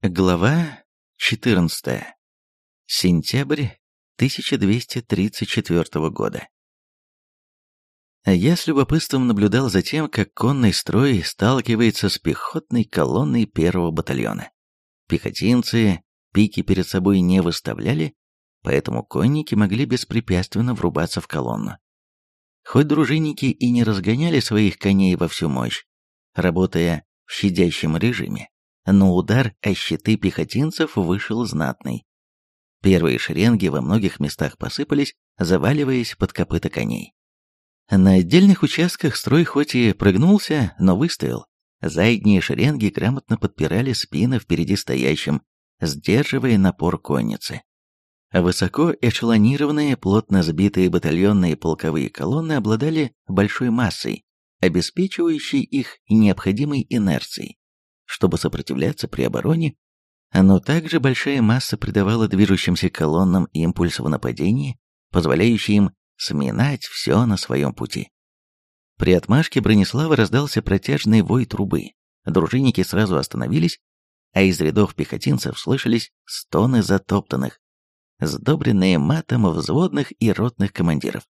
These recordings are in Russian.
Глава 14. Сентябрь 1234 года. Я с любопытством наблюдал за тем, как конный строй сталкивается с пехотной колонной первого батальона. Пехотинцы пики перед собой не выставляли, поэтому конники могли беспрепятственно врубаться в колонну. Хоть дружинники и не разгоняли своих коней во всю мощь, работая в щадящем режиме, но удар о щиты пехотинцев вышел знатный. Первые шеренги во многих местах посыпались, заваливаясь под копыта коней. На отдельных участках строй хоть и прыгнулся, но выстоял. Задние шеренги грамотно подпирали спины впереди стоящим, сдерживая напор конницы. Высоко эшелонированные, плотно сбитые батальонные полковые колонны обладали большой массой, обеспечивающей их необходимой инерцией чтобы сопротивляться при обороне, но также большая масса придавала движущимся колоннам импульс в нападении, позволяющий им сминать все на своем пути. При отмашке Бронислава раздался протяжный вой трубы. Дружинники сразу остановились, а из рядов пехотинцев слышались стоны затоптанных, сдобренные матом взводных и ротных командиров,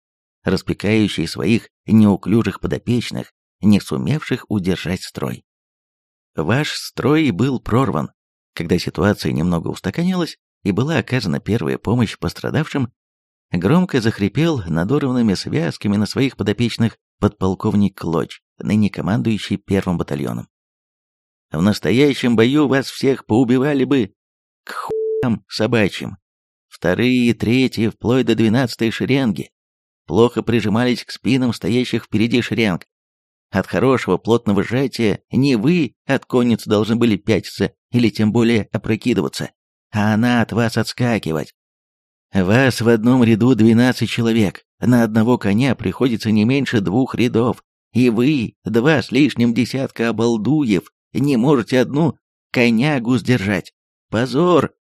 распекающие своих неуклюжих подопечных, не сумевших удержать строй. Ваш строй был прорван. Когда ситуация немного устаканилась и была оказана первая помощь пострадавшим, громко захрипел надорванными связками на своих подопечных подполковник Клоч, ныне командующий первым батальоном. В настоящем бою вас всех поубивали бы к хуям собачьим. Вторые и третьи, вплоть до двенадцатой шеренги, плохо прижимались к спинам стоящих впереди шеренг, от хорошего плотного сжатия не вы от конницы должны были пятиться или тем более опрокидываться, а она от вас отскакивать. Вас в одном ряду 12 человек, на одного коня приходится не меньше двух рядов, и вы, два с лишним десятка обалдуев, не можете одну конягу сдержать. Позор!»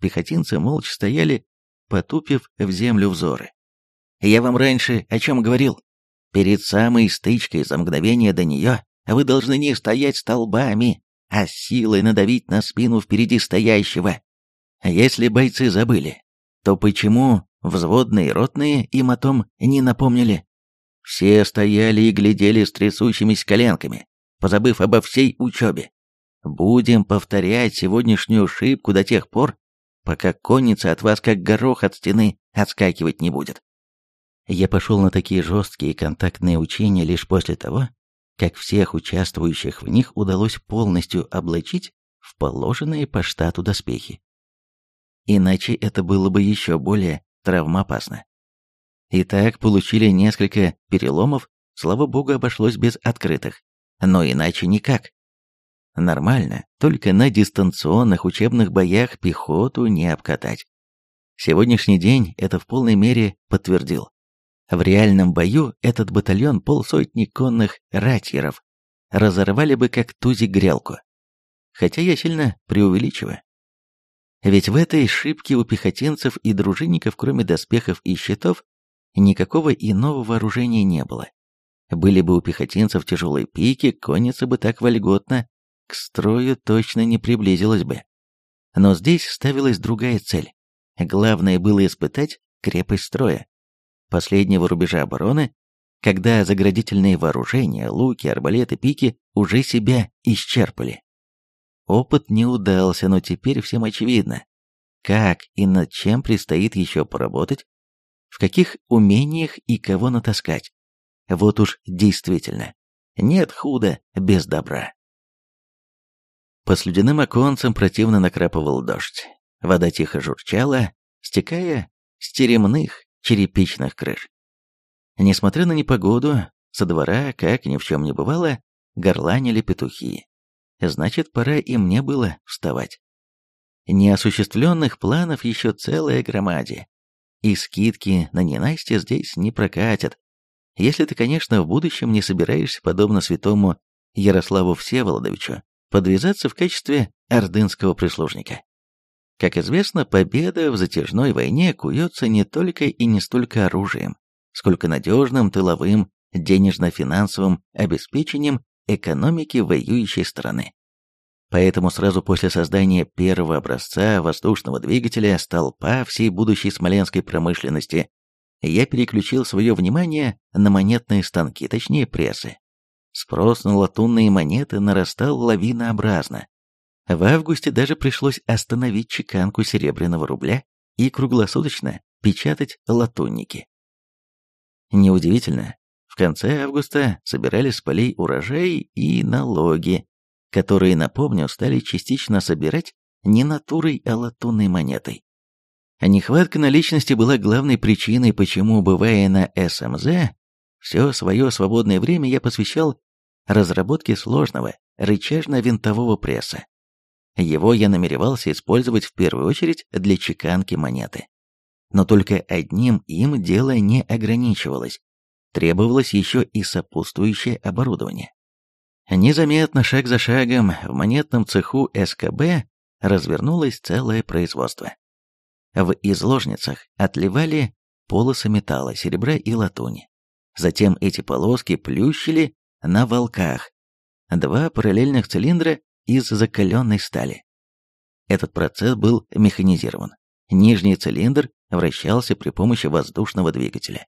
Пехотинцы молча стояли, потупив в землю взоры. «Я вам раньше о чем говорил? Перед самой стычкой за мгновение до нее вы должны не стоять столбами, а силой надавить на спину впереди стоящего. Если бойцы забыли, то почему взводные ротные им о том не напомнили? Все стояли и глядели с трясущимися коленками, позабыв обо всей учебе. Будем повторять сегодняшнюю ошибку до тех пор, пока конница от вас как горох от стены отскакивать не будет. Я пошел на такие жесткие контактные учения лишь после того, как всех участвующих в них удалось полностью облачить в положенные по штату доспехи. Иначе это было бы еще более травмоопасно. Итак, получили несколько переломов, слава богу, обошлось без открытых. Но иначе никак. Нормально, только на дистанционных учебных боях пехоту не обкатать. Сегодняшний день это в полной мере подтвердил. В реальном бою этот батальон полсотни конных ратьеров разорвали бы как тузик грелку. Хотя я сильно преувеличиваю. Ведь в этой шибке у пехотинцев и дружинников, кроме доспехов и щитов, никакого иного вооружения не было. Были бы у пехотинцев тяжелые пики, конница бы так вольготно к строю точно не приблизилась бы. Но здесь ставилась другая цель. Главное было испытать крепость строя последнего рубежа обороны, когда заградительные вооружения, луки, арбалеты, пики уже себя исчерпали. Опыт не удался, но теперь всем очевидно, как и над чем предстоит еще поработать, в каких умениях и кого натаскать. Вот уж действительно, нет худа без добра. По слюдяным оконцам противно накрапывал дождь. Вода тихо журчала, стекая с теремных черепичных крыш. Несмотря на непогоду, со двора, как ни в чем не бывало, горланили петухи. Значит, пора и мне было вставать. Неосуществленных планов еще целая громаде. И скидки на ненастье здесь не прокатят. Если ты, конечно, в будущем не собираешься, подобно святому Ярославу Всеволодовичу, подвязаться в качестве ордынского прислужника. Как известно, победа в затяжной войне куется не только и не столько оружием, сколько надежным тыловым денежно-финансовым обеспечением экономики воюющей страны. Поэтому сразу после создания первого образца воздушного двигателя столпа всей будущей смоленской промышленности я переключил свое внимание на монетные станки, точнее прессы. Спрос на латунные монеты нарастал лавинообразно. В августе даже пришлось остановить чеканку серебряного рубля и круглосуточно печатать латунники. Неудивительно, в конце августа собирали с полей урожай и налоги, которые, напомню, стали частично собирать не натурой, а латунной монетой. Нехватка наличности была главной причиной, почему, бывая на СМЗ, все свое свободное время я посвящал разработке сложного рычажно-винтового пресса. Его я намеревался использовать в первую очередь для чеканки монеты. Но только одним им дело не ограничивалось. Требовалось еще и сопутствующее оборудование. Незаметно, шаг за шагом, в монетном цеху СКБ развернулось целое производство. В изложницах отливали полосы металла, серебра и латуни. Затем эти полоски плющили на волках. Два параллельных цилиндра из закаленной стали. Этот процесс был механизирован. Нижний цилиндр вращался при помощи воздушного двигателя.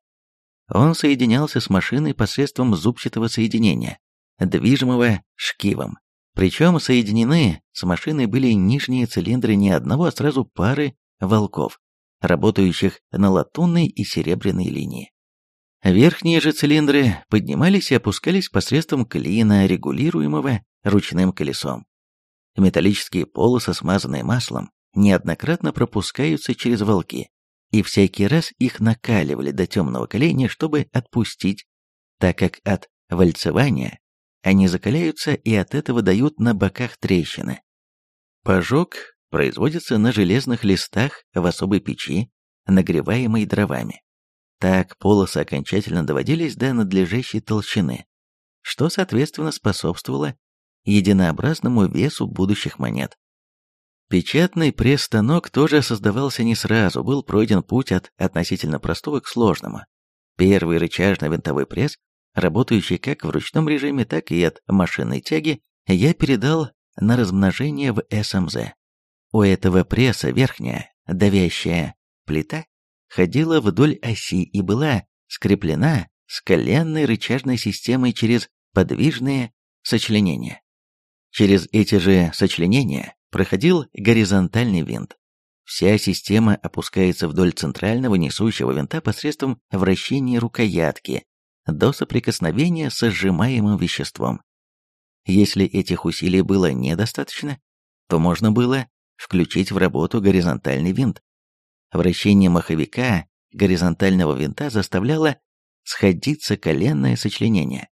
Он соединялся с машиной посредством зубчатого соединения, движимого шкивом. Причем соединены с машиной были нижние цилиндры не одного, а сразу пары волков, работающих на латунной и серебряной линии. Верхние же цилиндры поднимались и опускались посредством клина, регулируемого ручным колесом. Металлические полосы, смазанные маслом, неоднократно пропускаются через волки, и всякий раз их накаливали до темного коления, чтобы отпустить, так как от вальцевания они закаляются и от этого дают на боках трещины. Пожог производится на железных листах в особой печи, нагреваемой дровами. Так полосы окончательно доводились до надлежащей толщины, что, соответственно, способствовало единообразному весу будущих монет. Печатный пресс-станок тоже создавался не сразу, был пройден путь от относительно простого к сложному. Первый рычажно-винтовой пресс работающий как в ручном режиме, так и от машинной тяги, я передал на размножение в СМЗ. У этого пресса верхняя, давящая плита ходила вдоль оси и была скреплена с коленной рычажной системой через подвижные сочленения. Через эти же сочленения проходил горизонтальный винт. Вся система опускается вдоль центрального несущего винта посредством вращения рукоятки до соприкосновения с сжимаемым веществом. Если этих усилий было недостаточно, то можно было включить в работу горизонтальный винт. Вращение маховика горизонтального винта заставляло сходиться коленное сочленение,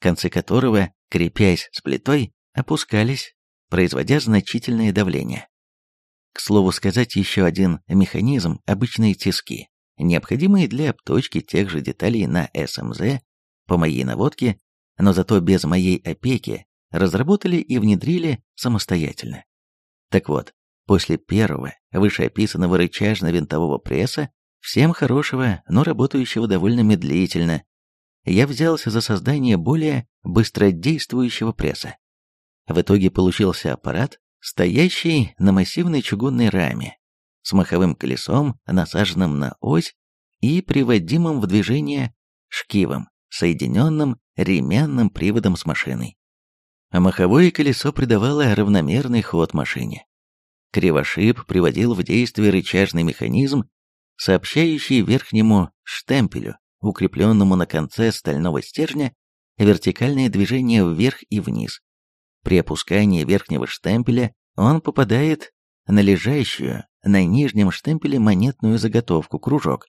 концы которого, крепясь с плитой, опускались, производя значительное давление. К слову сказать, еще один механизм – обычные тиски необходимые для обточки тех же деталей на СМЗ, по моей наводке, но зато без моей опеки, разработали и внедрили самостоятельно. Так вот, после первого вышеописанного рычажно-винтового пресса, всем хорошего, но работающего довольно медлительно, я взялся за создание более быстродействующего пресса. В итоге получился аппарат, стоящий на массивной чугунной раме, с маховым колесом, насаженным на ось и приводимым в движение шкивом, соединенным ременным приводом с машиной. А маховое колесо придавало равномерный ход машине. Кривошип приводил в действие рычажный механизм, сообщающий верхнему штемпелю, укрепленному на конце стального стержня, вертикальное движение вверх и вниз. При опускании верхнего штемпеля он попадает на лежащую на нижнем штемпеле монетную заготовку, кружок,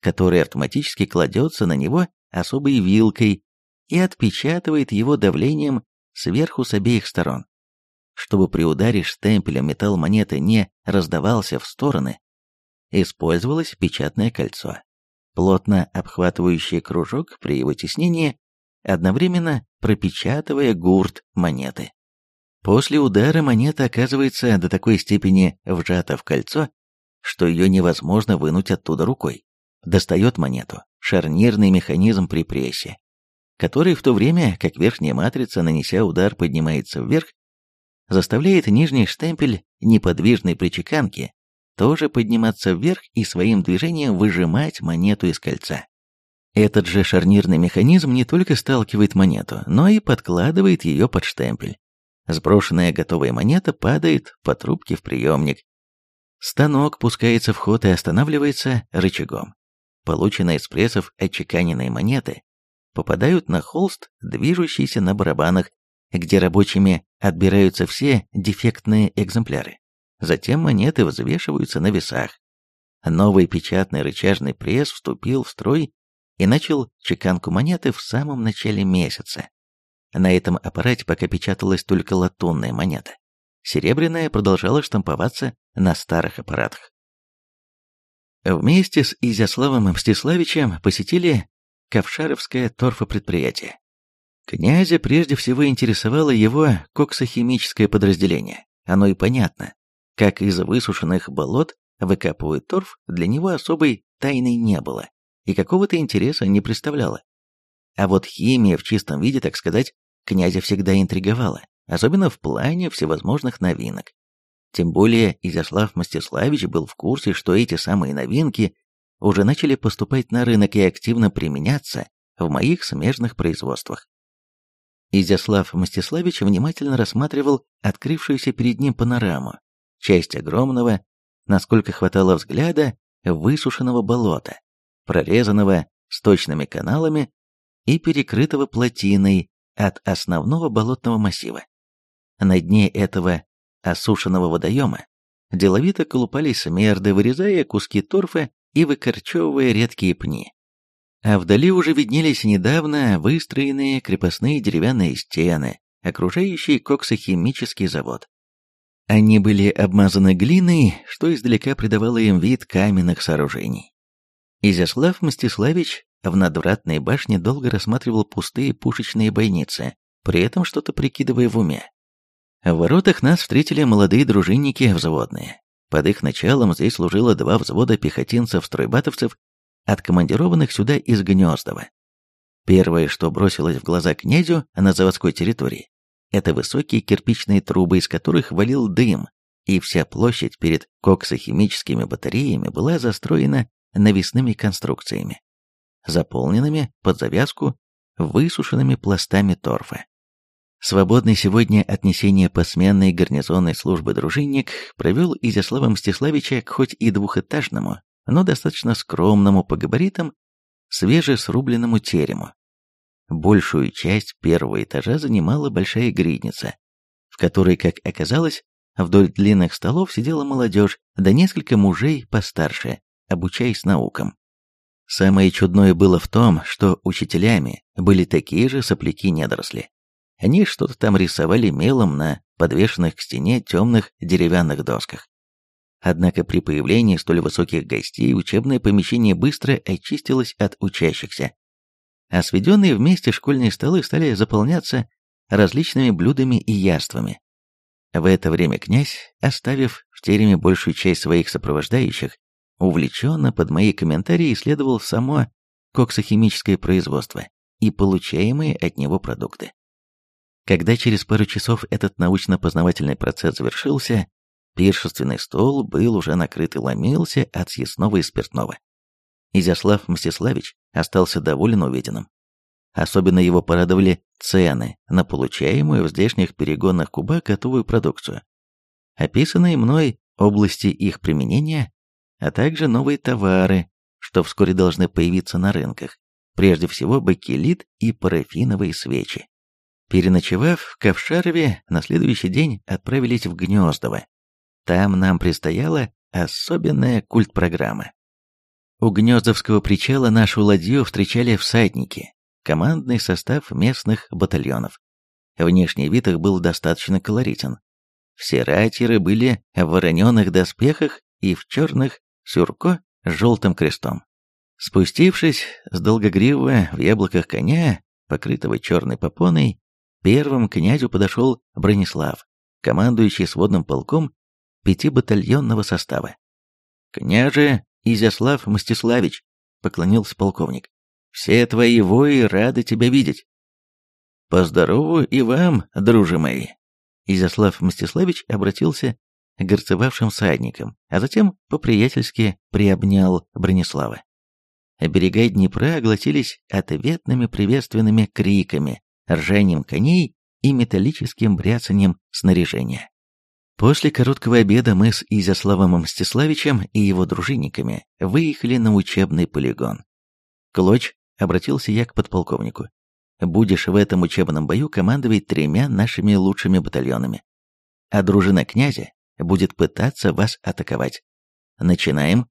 который автоматически кладется на него особой вилкой и отпечатывает его давлением сверху с обеих сторон. Чтобы при ударе штемпелем металл монеты не раздавался в стороны, использовалось печатное кольцо, плотно обхватывающее кружок при его теснении, одновременно пропечатывая гурт монеты. После удара монета оказывается до такой степени вжата в кольцо, что ее невозможно вынуть оттуда рукой. Достает монету шарнирный механизм при прессе, который в то время, как верхняя матрица, нанеся удар, поднимается вверх, заставляет нижний штемпель неподвижной причеканки тоже подниматься вверх и своим движением выжимать монету из кольца. Этот же шарнирный механизм не только сталкивает монету, но и подкладывает ее под штемпель. Сброшенная готовая монета падает по трубке в приемник. Станок пускается в ход и останавливается рычагом. Полученные из прессов отчеканенные монеты попадают на холст, движущийся на барабанах, где рабочими отбираются все дефектные экземпляры. Затем монеты взвешиваются на весах. Новый печатный рычажный пресс вступил в строй и начал чеканку монеты в самом начале месяца. На этом аппарате пока печаталась только латунная монета. Серебряная продолжала штамповаться на старых аппаратах. Вместе с Изяславом Мстиславичем посетили Ковшаровское торфопредприятие. Князя прежде всего интересовало его коксохимическое подразделение. Оно и понятно. Как из высушенных болот выкапывают торф, для него особой тайны не было и какого-то интереса не представляло. А вот химия в чистом виде, так сказать, князя всегда интриговала, особенно в плане всевозможных новинок. Тем более Изяслав Мстиславич был в курсе, что эти самые новинки уже начали поступать на рынок и активно применяться в моих смежных производствах. Изяслав Мстиславич внимательно рассматривал открывшуюся перед ним панораму, часть огромного, насколько хватало взгляда, высушенного болота, прорезанного сточными каналами и перекрытого плотиной от основного болотного массива. На дне этого осушенного водоема деловито колупались смерды, вырезая куски торфа и выкорчевывая редкие пни. А вдали уже виднелись недавно выстроенные крепостные деревянные стены, окружающие коксохимический завод. Они были обмазаны глиной, что издалека придавало им вид каменных сооружений. Изяслав Мстиславич в надвратной башне долго рассматривал пустые пушечные бойницы, при этом что-то прикидывая в уме. В воротах нас встретили молодые дружинники взводные. Под их началом здесь служило два взвода пехотинцев-стройбатовцев, откомандированных сюда из Гнездова. Первое, что бросилось в глаза князю на заводской территории, это высокие кирпичные трубы, из которых валил дым, и вся площадь перед коксохимическими батареями была застроена навесными конструкциями, заполненными под завязку высушенными пластами торфа. Свободный сегодня отнесение посменной гарнизонной службы дружинник провел Изяслава Мстиславича к хоть и двухэтажному, но достаточно скромному по габаритам, свежесрубленному терему. Большую часть первого этажа занимала большая гридница, в которой, как оказалось, вдоль длинных столов сидела молодежь, да несколько мужей постарше, обучаясь наукам. Самое чудное было в том, что учителями были такие же сопляки-недоросли. Они что-то там рисовали мелом на подвешенных к стене темных деревянных досках. Однако при появлении столь высоких гостей учебное помещение быстро очистилось от учащихся. А сведенные вместе школьные столы стали заполняться различными блюдами и яствами. В это время князь, оставив в тереме большую часть своих сопровождающих, увлеченно под мои комментарии исследовал само коксохимическое производство и получаемые от него продукты. Когда через пару часов этот научно-познавательный процесс завершился, пиршественный стол был уже накрыт и ломился от съестного и спиртного. Изяслав Мстиславич остался доволен увиденным. Особенно его порадовали цены на получаемую в здешних перегонных кубах готовую продукцию. Описанные мной области их применения, а также новые товары, что вскоре должны появиться на рынках, прежде всего бакелит и парафиновые свечи. Переночевав в Ковшарове, на следующий день отправились в Гнездово. Там нам предстояла особенная культпрограмма. У Гнездовского причала нашу ладью встречали всадники, командный состав местных батальонов. Внешний вид их был достаточно колоритен. Все ратеры были в вороненых доспехах и в черных сюрко с желтым крестом. Спустившись с долгогривого в яблоках коня, покрытого черной попоной, Первым к князю подошел Бронислав, командующий сводным полком пятибатальонного состава. «Княже Изяслав Мстиславич», — поклонился полковник, — «все твои вои рады тебя видеть». «Поздорову и вам, дружи мои». Изяслав Мстиславич обратился горцевавшим всадникам, а затем по-приятельски приобнял Бронислава. Берега Днепра огласились ответными приветственными криками, ржанием коней и металлическим бряцанием снаряжения. После короткого обеда мы с Изяславом Мстиславичем и его дружинниками выехали на учебный полигон. Клоч обратился я к подполковнику. «Будешь в этом учебном бою командовать тремя нашими лучшими батальонами, а дружина князя будет пытаться вас атаковать. Начинаем?»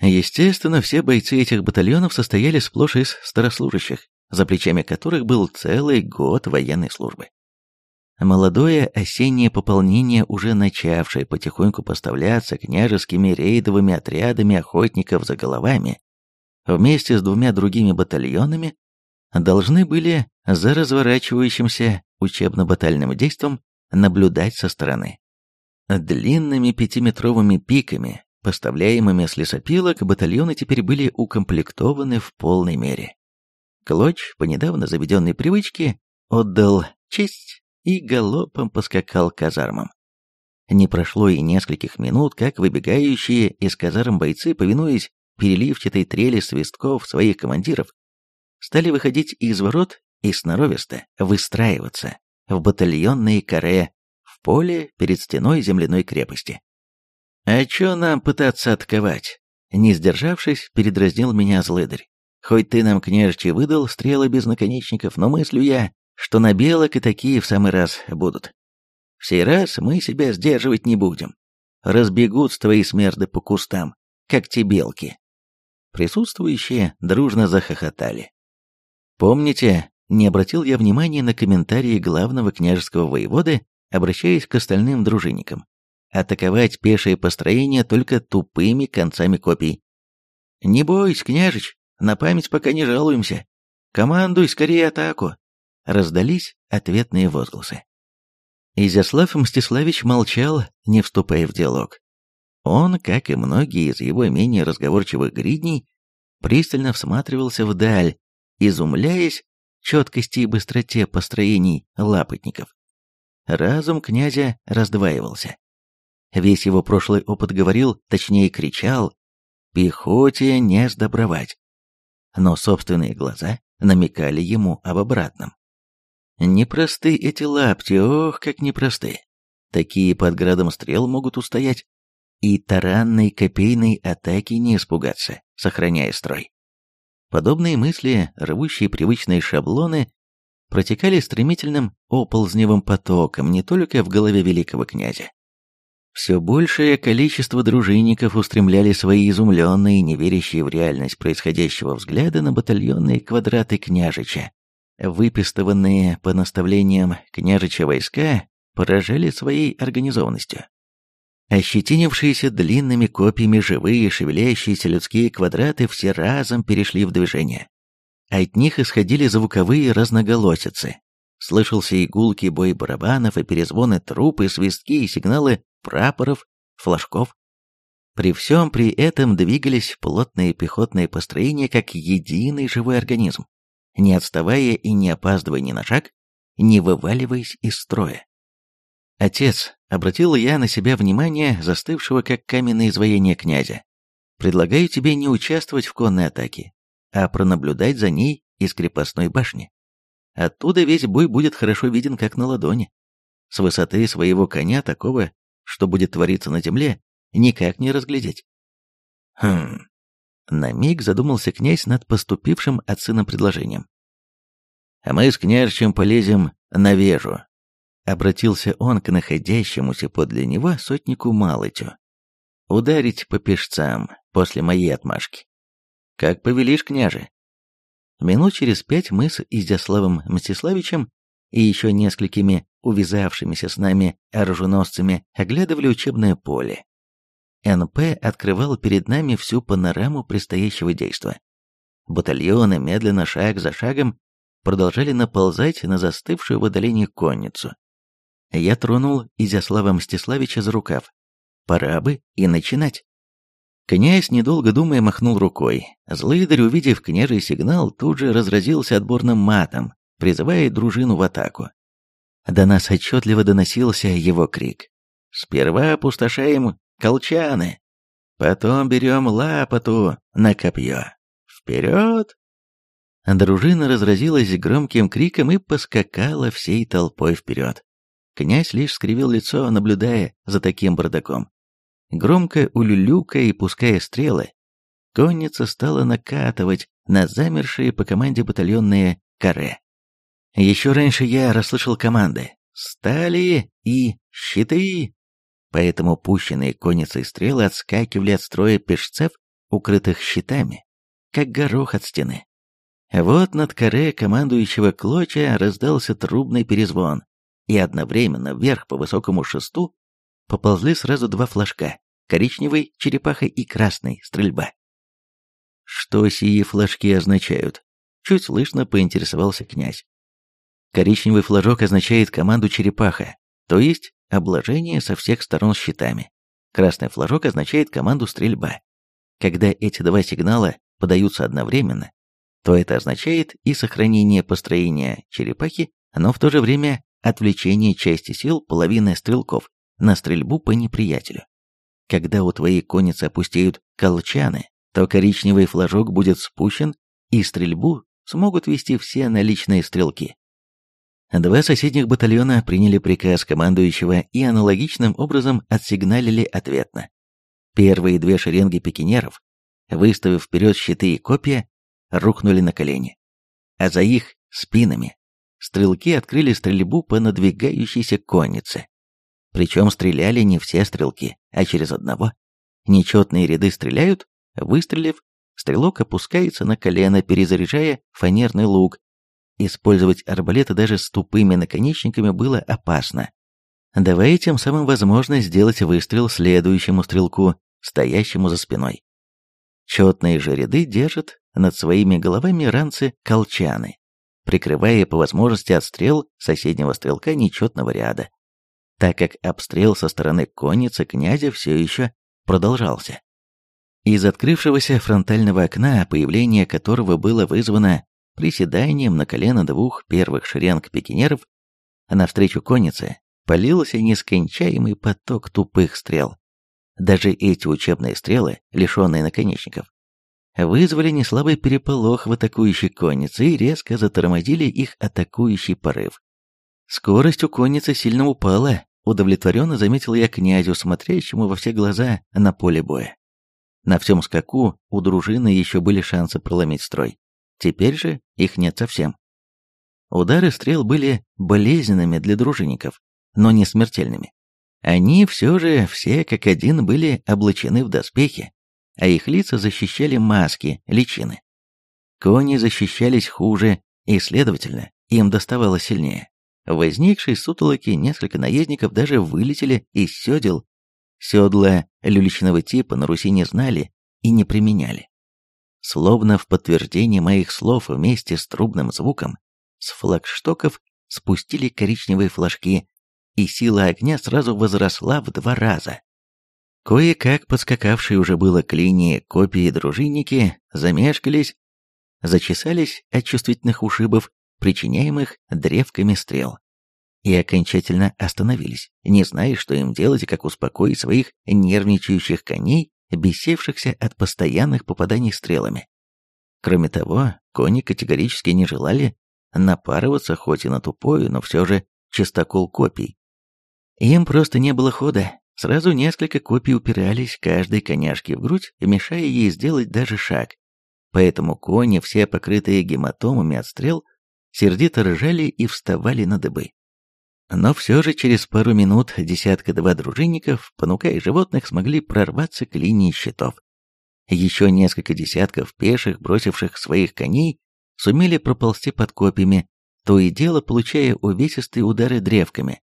Естественно, все бойцы этих батальонов состояли сплошь из старослужащих, за плечами которых был целый год военной службы. Молодое осеннее пополнение, уже начавшее потихоньку поставляться княжескими рейдовыми отрядами охотников за головами, вместе с двумя другими батальонами, должны были за разворачивающимся учебно-батальным действом наблюдать со стороны. Длинными пятиметровыми пиками, поставляемыми с лесопилок, батальоны теперь были укомплектованы в полной мере. Клоч, по недавно заведенной привычке, отдал честь и галопом поскакал к казармам. Не прошло и нескольких минут, как выбегающие из казарм бойцы, повинуясь переливчатой трели свистков своих командиров, стали выходить из ворот и сноровисто выстраиваться в батальонные каре поле перед стеной земляной крепости. «А чё нам пытаться отковать?» Не сдержавшись, передразнил меня злыдарь. «Хоть ты нам, княжичи, выдал стрелы без наконечников, но мыслю я, что на белок и такие в самый раз будут. В сей раз мы себя сдерживать не будем. Разбегут твои смерды по кустам, как те белки. Присутствующие дружно захохотали. Помните, не обратил я внимания на комментарии главного княжеского воеводы, обращаясь к остальным дружинникам. Атаковать пешее построение только тупыми концами копий. «Не бойся, княжич, на память пока не жалуемся. Командуй скорее атаку раздались ответные возгласы. Изяслав Мстиславич молчал, не вступая в диалог. Он, как и многие из его менее разговорчивых гридней, пристально всматривался вдаль, изумляясь четкости и быстроте построений лапотников. Разум князя раздваивался. Весь его прошлый опыт говорил, точнее кричал, пехоте не сдобровать. Но собственные глаза намекали ему об обратном. Непросты эти лапти, ох, как непросты. Такие под градом стрел могут устоять. И таранной копейной атаки не испугаться, сохраняя строй. Подобные мысли, рвущие привычные шаблоны, протекали стремительным оползневым потоком не только в голове великого князя. Все большее количество дружинников устремляли свои изумленные, не верящие в реальность происходящего взгляды на батальонные квадраты княжича, выпистыванные по наставлениям княжича войска, поражали своей организованностью. Ощетинившиеся длинными копьями живые шевелящиеся людские квадраты все разом перешли в движение. От них исходили звуковые разноголосицы. Слышался игулки бой барабанов и перезвоны труп, и свистки, и сигналы прапоров, флажков. При всем при этом двигались плотные пехотные построения как единый живой организм не отставая и не опаздывая ни на шаг, не вываливаясь из строя. «Отец», — обратил я на себя внимание застывшего как каменное изваяние князя, «предлагаю тебе не участвовать в конной атаке, а пронаблюдать за ней из крепостной башни. Оттуда весь бой будет хорошо виден как на ладони. С высоты своего коня такого, что будет твориться на земле, никак не разглядеть». «Хм, на миг задумался князь над поступившим от сына предложением. «А мы с княжичем полезем на вежу», — обратился он к находящемуся подле него сотнику Малытю. «Ударить по пешцам после моей отмашки. Как повелишь, княже». Минут через пять мы с Изяславом Мстиславичем и еще несколькими увязавшимися с нами оруженосцами оглядывали учебное поле, НП открывал перед нами всю панораму предстоящего действа. Батальоны медленно, шаг за шагом, продолжали наползать на застывшую в отдалении конницу. Я тронул Изяслава Мстиславича за рукав. Пора бы и начинать. Князь, недолго думая, махнул рукой. Злыдарь, увидев княжий сигнал, тут же разразился отборным матом, призывая дружину в атаку. До нас отчетливо доносился его крик. «Сперва опустошаем колчаны, потом берем лапоту на копье. Вперед!» Дружина разразилась громким криком и поскакала всей толпой вперед. Князь лишь скривил лицо, наблюдая за таким бардаком. Громко улюлюкая и пуская стрелы, конница стала накатывать на замершие по команде батальонные каре. Еще раньше я расслышал команды «Стали» и «Щиты!». Поэтому пущенные конницей стрелы отскакивали от строя пешцев, укрытых щитами, как горох от стены. Вот над коре командующего Клоча раздался трубный перезвон, и одновременно вверх по высокому шесту поползли сразу два флажка, коричневый черепаха и красный стрельба. Что сии флажки означают? Чуть слышно поинтересовался князь. Коричневый флажок означает команду черепаха, то есть обложение со всех сторон щитами. Красный флажок означает команду стрельба. Когда эти два сигнала подаются одновременно, то это означает и сохранение построения черепахи, но в то же время отвлечение части сил половины стрелков на стрельбу по неприятелю. Когда у твоей конницы опустеют колчаны, то коричневый флажок будет спущен, и стрельбу смогут вести все наличные стрелки. Два соседних батальона приняли приказ командующего и аналогичным образом отсигналили ответно. Первые две шеренги пикинеров, выставив вперед щиты и копья, рухнули на колени. А за их спинами стрелки открыли стрельбу по надвигающейся коннице. Причем стреляли не все стрелки, а через одного. Нечетные ряды стреляют, выстрелив, стрелок опускается на колено, перезаряжая фанерный лук. Использовать арбалеты даже с тупыми наконечниками было опасно, давая тем самым возможность сделать выстрел следующему стрелку, стоящему за спиной. Четные же ряды держат над своими головами ранцы-колчаны, прикрывая по возможности отстрел соседнего стрелка нечетного ряда, так как обстрел со стороны конницы князя все еще продолжался. Из открывшегося фронтального окна, появление которого было вызвано приседанием на колено двух первых шеренг пикинеров, навстречу коннице полился нескончаемый поток тупых стрел. Даже эти учебные стрелы, лишенные наконечников, вызвали неслабый переполох в атакующей коннице и резко затормозили их атакующий порыв. Скорость у конницы сильно упала, удовлетворенно заметил я князю, смотрящему во все глаза на поле боя. На всем скаку у дружины еще были шансы проломить строй. Теперь же их нет совсем. Удары стрел были болезненными для дружинников, но не смертельными. Они все же все как один были облачены в доспехи, а их лица защищали маски, личины. Кони защищались хуже, и, следовательно, им доставало сильнее. В возникшей сутолоке несколько наездников даже вылетели из седел. Седла люличного типа на Руси не знали и не применяли. Словно в подтверждение моих слов вместе с трубным звуком, с флагштоков спустили коричневые флажки, и сила огня сразу возросла в два раза. Кое-как подскакавшие уже было к линии копии дружинники замешкались, зачесались от чувствительных ушибов, причиняемых древками стрел, и окончательно остановились, не зная, что им делать и как успокоить своих нервничающих коней, бесевшихся от постоянных попаданий стрелами. Кроме того, кони категорически не желали напарываться хоть и на тупую, но все же чистокол копий. Им просто не было хода, Сразу несколько копий упирались каждой коняшке в грудь, мешая ей сделать даже шаг. Поэтому кони, все покрытые гематомами от стрел, сердито ржали и вставали на дыбы. Но все же через пару минут десятка-два дружинников, понукая животных, смогли прорваться к линии щитов. Еще несколько десятков пеших, бросивших своих коней, сумели проползти под копьями, то и дело получая увесистые удары древками,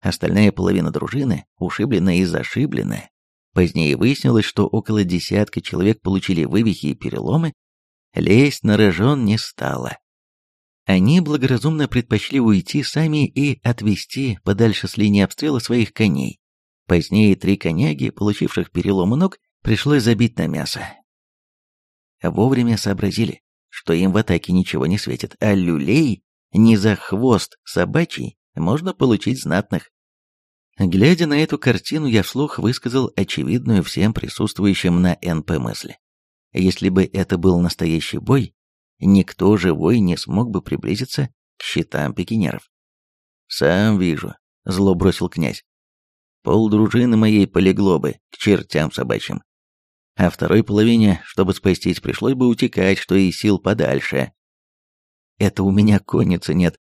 Остальная половина дружины, ушибленная и зашибленная. Позднее выяснилось, что около десятка человек получили вывихи и переломы, лезть на рожон не стало. Они благоразумно предпочли уйти сами и отвести подальше с линии обстрела своих коней. Позднее три коняги, получивших переломы ног, пришлось забить на мясо. Вовремя сообразили, что им в атаке ничего не светит, а люлей не за хвост собачий можно получить знатных. Глядя на эту картину, я вслух высказал очевидную всем присутствующим на НП мысль. Если бы это был настоящий бой, никто живой не смог бы приблизиться к щитам пикинеров. «Сам вижу», — зло бросил князь. «Пол дружины моей полегло бы к чертям собачьим. А второй половине, чтобы спастись, пришлось бы утекать, что и сил подальше. Это у меня конницы нет,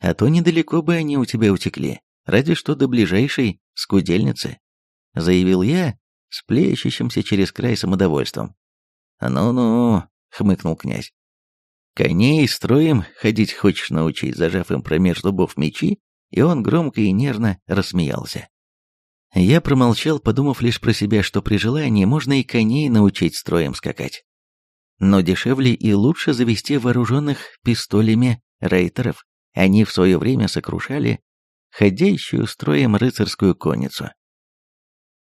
а то недалеко бы они у тебя утекли, разве что до ближайшей скудельницы», — заявил я, с плещущимся через край самодовольством. «Ну-ну», — хмыкнул князь. «Коней строим ходить хочешь научить, зажав им промеж зубов мечи?» И он громко и нервно рассмеялся. Я промолчал, подумав лишь про себя, что при желании можно и коней научить строем скакать. Но дешевле и лучше завести вооруженных пистолями рейтеров. Они в свое время сокрушали ходящую строем рыцарскую конницу.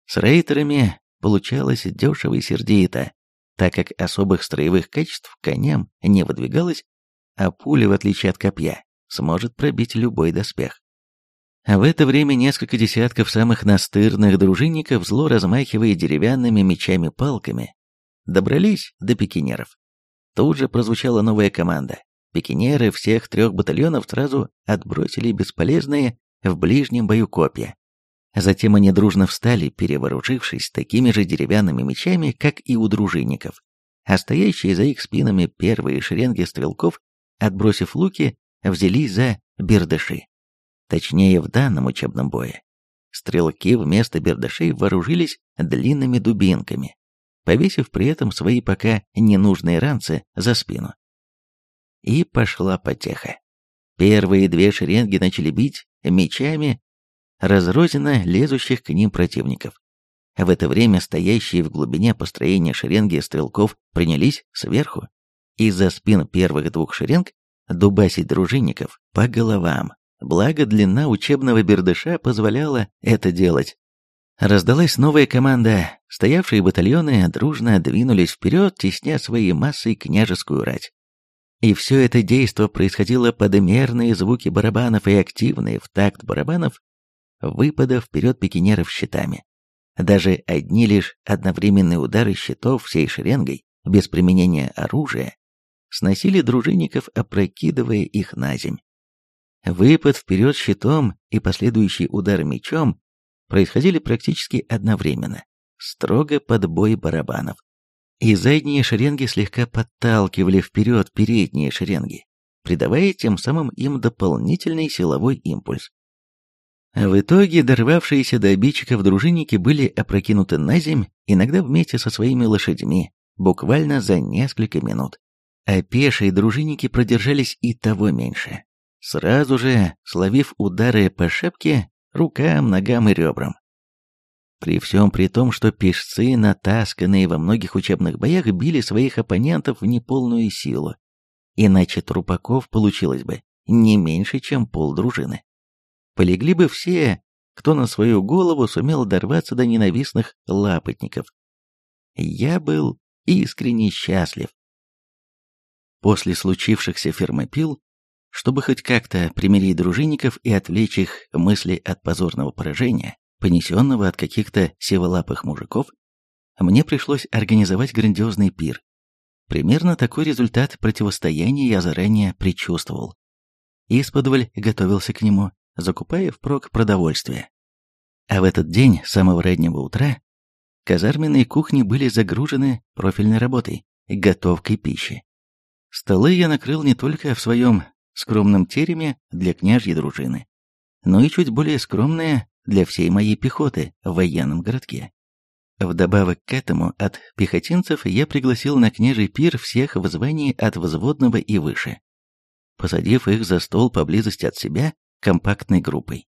С рейтерами получалось дешево и сердито, так как особых строевых качеств коням не выдвигалось, а пуля, в отличие от копья, сможет пробить любой доспех. В это время несколько десятков самых настырных дружинников, зло размахивая деревянными мечами-палками, добрались до пикинеров. Тут же прозвучала новая команда. Пикинеры всех трех батальонов сразу отбросили бесполезные в ближнем бою копья. Затем они дружно встали, перевооружившись такими же деревянными мечами, как и у дружинников. А стоящие за их спинами первые шеренги стрелков, отбросив луки, взялись за бердыши. Точнее, в данном учебном бое. Стрелки вместо бердышей вооружились длинными дубинками, повесив при этом свои пока ненужные ранцы за спину. И пошла потеха. Первые две шеренги начали бить мечами разрозненно лезущих к ним противников. В это время стоящие в глубине построения шеренги стрелков принялись сверху, из-за спин первых двух шеренг дубасить дружинников по головам, благо длина учебного бердыша позволяла это делать. Раздалась новая команда, стоявшие батальоны дружно двинулись вперед, тесня своей массой княжескую рать. И все это действо происходило под мерные звуки барабанов и активные в такт барабанов выпада вперед пикинеров щитами. Даже одни лишь одновременные удары щитов всей шеренгой, без применения оружия, сносили дружинников, опрокидывая их на земь. Выпад вперед щитом и последующий удар мечом происходили практически одновременно, строго под бой барабанов. И задние шеренги слегка подталкивали вперед передние шеренги, придавая тем самым им дополнительный силовой импульс. В итоге дорвавшиеся до обидчиков дружинники были опрокинуты на земь, иногда вместе со своими лошадьми, буквально за несколько минут. А пешие дружинники продержались и того меньше сразу же словив удары по шепке, рукам, ногам и ребрам. При всем при том, что пешцы, натасканные во многих учебных боях, били своих оппонентов в неполную силу, иначе трупаков получилось бы не меньше, чем полдружины. Полегли бы все, кто на свою голову сумел дорваться до ненавистных лапотников. Я был искренне счастлив. После случившихся фермопил чтобы хоть как-то примирить дружинников и отвлечь их мысли от позорного поражения, понесенного от каких-то сиволапых мужиков, мне пришлось организовать грандиозный пир. Примерно такой результат противостояния я заранее предчувствовал. Исподволь готовился к нему, закупая впрок продовольствие. А в этот день, с самого раннего утра, казарменные кухни были загружены профильной работой, готовкой пищи. Столы я накрыл не только в своем скромном тереме для княжьей дружины, но и чуть более скромное для всей моей пехоты в военном городке. Вдобавок к этому от пехотинцев я пригласил на княжий пир всех в звании от взводного и выше, посадив их за стол поблизости от себя компактной группой.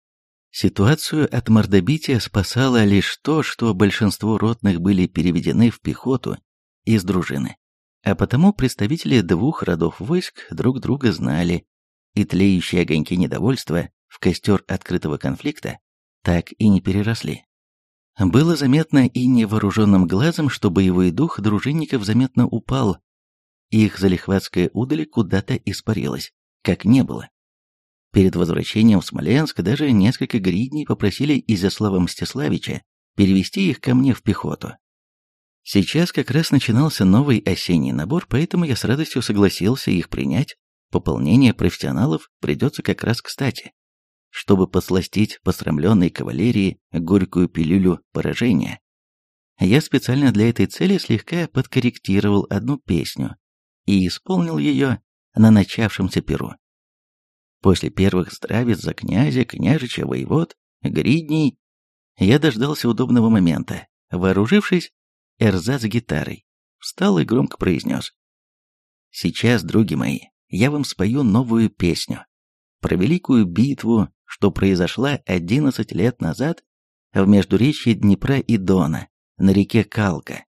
Ситуацию от мордобития спасало лишь то, что большинство ротных были переведены в пехоту из дружины. А потому представители двух родов войск друг друга знали, и тлеющие огоньки недовольства в костер открытого конфликта так и не переросли. Было заметно и невооруженным глазом, что боевой дух дружинников заметно упал, их залихватская удаль куда-то испарилась, как не было. Перед возвращением в Смоленск даже несколько гридней попросили Изяслава Мстиславича перевести их ко мне в пехоту. Сейчас как раз начинался новый осенний набор, поэтому я с радостью согласился их принять. Пополнение профессионалов придется как раз кстати, чтобы посластить посрамленной кавалерии горькую пилюлю поражения. Я специально для этой цели слегка подкорректировал одну песню и исполнил ее на начавшемся перу. После первых здравиц за князя, княжича, воевод, гридней, я дождался удобного момента. Вооружившись, Эрзац гитарой, встал и громко произнес. «Сейчас, други мои, я вам спою новую песню про великую битву, что произошла 11 лет назад в междуречье Днепра и Дона на реке Калка.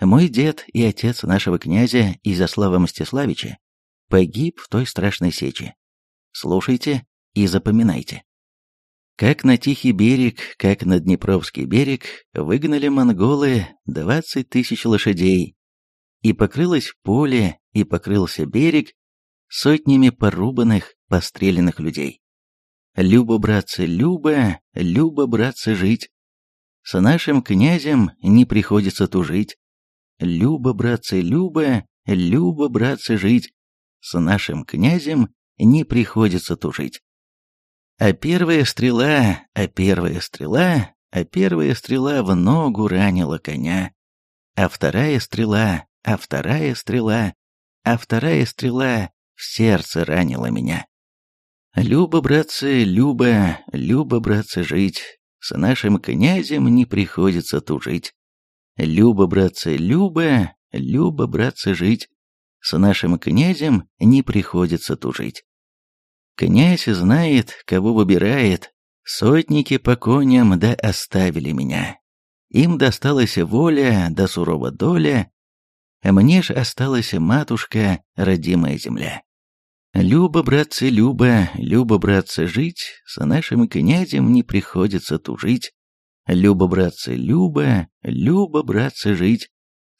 Мой дед и отец нашего князя Изяслава Мстиславича погиб в той страшной сече. Слушайте и запоминайте. Как на Тихий берег, как на Днепровский берег выгнали монголы двадцать тысяч лошадей, и покрылось поле, и покрылся берег сотнями порубанных, постреленных людей. Любо, братцы, любо, любо, братцы, жить. С нашим князем не приходится тужить. Любо, братцы, любо, любо, братцы, жить. С нашим князем не приходится тужить. А первая стрела, а первая стрела, а первая стрела в ногу ранила коня. А вторая стрела, а вторая стрела, а вторая стрела в сердце ранила меня. Люба, братцы, Люба, Люба, братцы, жить, с нашим князем не приходится тужить. Люба, братцы, Люба, Люба, братцы, жить, с нашим князем не приходится тужить. Князь знает, кого выбирает. Сотники по коням да оставили меня. Им досталась воля да сурова доля, а мне ж осталась матушка, родимая земля. Люба, братцы, Люба, Люба, братцы, жить, с нашим князем не приходится тужить. Люба, братцы, Люба, Люба, братцы, жить,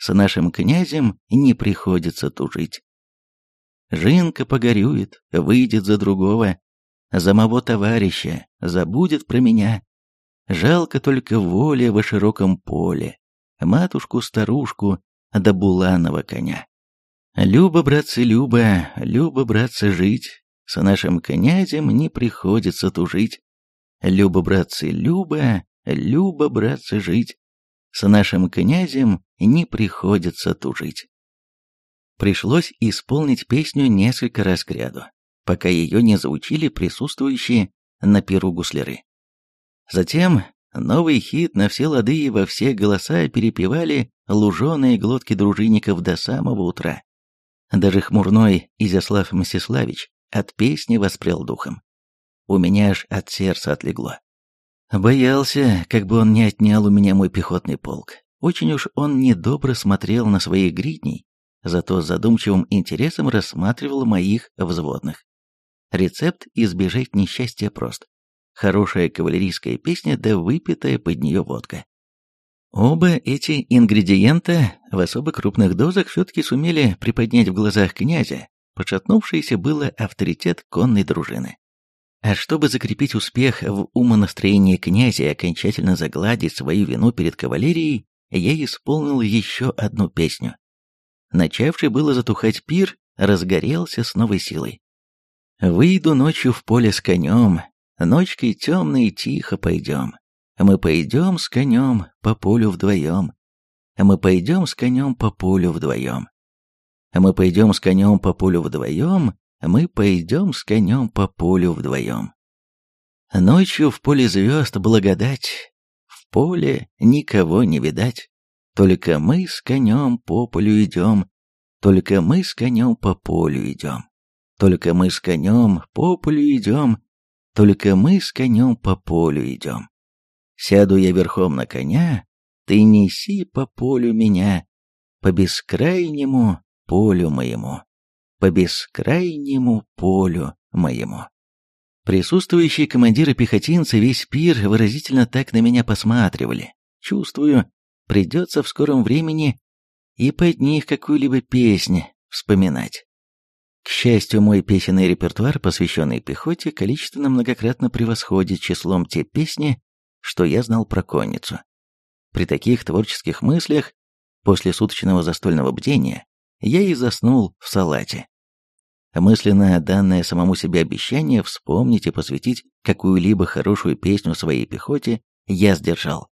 с нашим князем не приходится тужить. Жинка погорюет, выйдет за другого, за моего товарища, забудет про меня. Жалко только воля во широком поле, матушку-старушку да буланого коня. Люба, братцы, Люба, Люба, братцы, жить, с нашим князем не приходится тужить. Люба, братцы, Люба, Люба, братцы, жить, с нашим князем не приходится тужить. Пришлось исполнить песню несколько раз к ряду, пока ее не заучили присутствующие на перу гусляры. Затем новый хит на все лады и во все голоса перепевали луженые глотки дружинников до самого утра. Даже хмурной Изяслав Мсиславич от песни воспрял духом. У меня аж от сердца отлегло. Боялся, как бы он не отнял у меня мой пехотный полк. Очень уж он недобро смотрел на своих гридней зато с задумчивым интересом рассматривал моих взводных. Рецепт избежать несчастья прост. Хорошая кавалерийская песня да выпитая под нее водка. Оба эти ингредиента в особо крупных дозах все-таки сумели приподнять в глазах князя, пошатнувшийся было авторитет конной дружины. А чтобы закрепить успех в умонастроении князя и окончательно загладить свою вину перед кавалерией, я исполнил еще одну песню, начавший было затухать пир, разгорелся с новой силой. «Выйду ночью в поле с конем, ночкой темной тихо пойдем. Мы пойдем с конем по полю вдвоем. Мы пойдем с конем по полю вдвоем. Мы пойдем с конем по полю вдвоем. Мы пойдем с конем по полю вдвоем. Ночью в поле звезд благодать, в поле никого не видать. Только мы с конем по полю идем, только мы с конем по полю идем. Только мы с конем по полю идем, только мы с конем по полю идем. Сяду я верхом на коня, ты неси по полю меня, по бескрайнему полю моему, по бескрайнему полю моему. Присутствующие командиры пехотинцы весь пир выразительно так на меня посматривали. Чувствую, придется в скором времени и под них какую-либо песню вспоминать. К счастью, мой песенный репертуар, посвященный пехоте, количественно многократно превосходит числом те песни, что я знал про конницу. При таких творческих мыслях, после суточного застольного бдения, я и заснул в салате. Мысленно данное самому себе обещание вспомнить и посвятить какую-либо хорошую песню своей пехоте я сдержал.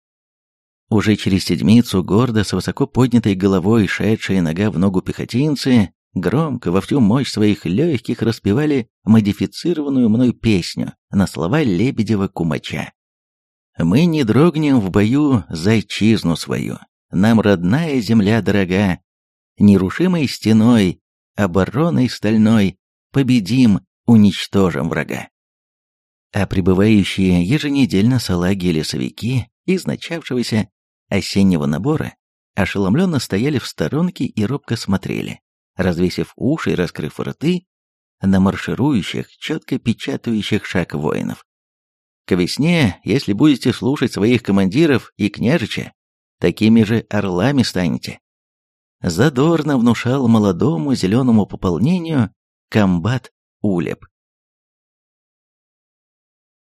Уже через седмицу гордо с высоко поднятой головой шедшие нога в ногу пехотинцы громко во всю мощь своих легких распевали модифицированную мной песню на слова Лебедева-Кумача. «Мы не дрогнем в бою за отчизну свою, нам родная земля дорога, нерушимой стеной обороной стальной победим, уничтожим врага. А прибывающие еженедельно салаги лесовики из начавшегося осеннего набора ошеломленно стояли в сторонке и робко смотрели, развесив уши и раскрыв рты, на марширующих, четко печатающих шаг воинов. К весне, если будете слушать своих командиров и княжича, такими же орлами станете задорно внушал молодому зеленому пополнению комбат Улеп.